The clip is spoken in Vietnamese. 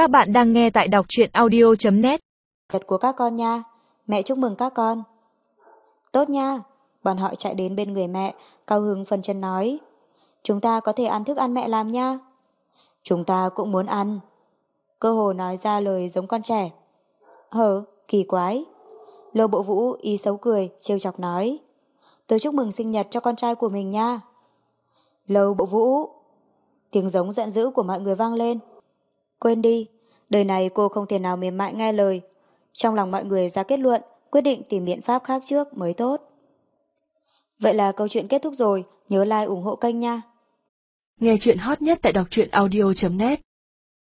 Các bạn đang nghe tại đọc truyện audio.net Nhật của các con nha, mẹ chúc mừng các con. Tốt nha, bọn họ chạy đến bên người mẹ, cao hứng phần chân nói. Chúng ta có thể ăn thức ăn mẹ làm nha. Chúng ta cũng muốn ăn. Cơ hồ nói ra lời giống con trẻ. Hờ, kỳ quái. Lô bộ vũ ý xấu cười, trêu chọc nói. Tôi chúc mừng sinh nhật cho con trai của mình nha. Lâu bộ vũ. Tiếng giống giận dữ của mọi người vang lên. Quên đi, đời này cô không thể nào mềm mại nghe lời. Trong lòng mọi người ra kết luận, quyết định tìm biện pháp khác trước mới tốt. Vậy là câu chuyện kết thúc rồi, nhớ like ủng hộ kênh nha. Nghe chuyện hot nhất tại đọc truyện audio.net